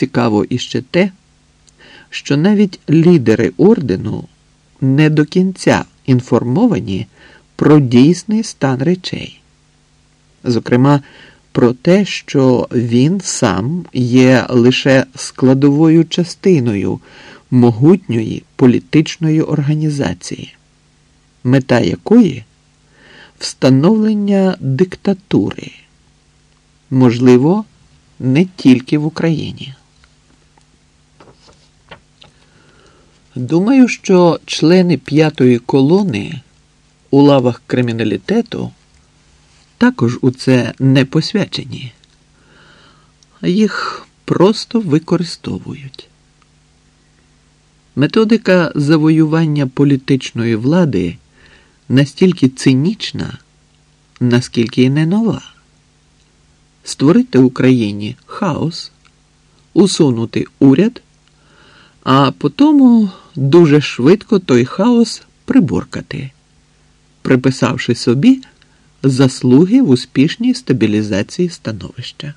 цікаво іще те, що навіть лідери ордену не до кінця інформовані про дійсний стан речей, зокрема, про те, що він сам є лише складовою частиною могутньої політичної організації, мета якої встановлення диктатури, можливо, не тільки в Україні. Думаю, що члени п'ятої колони у лавах криміналітету також у це не посвячені, їх просто використовують. Методика завоювання політичної влади настільки цинічна, наскільки й не нова. Створити Україні хаос, усунути уряд, а потому дуже швидко той хаос приборкати, приписавши собі заслуги в успішній стабілізації становища.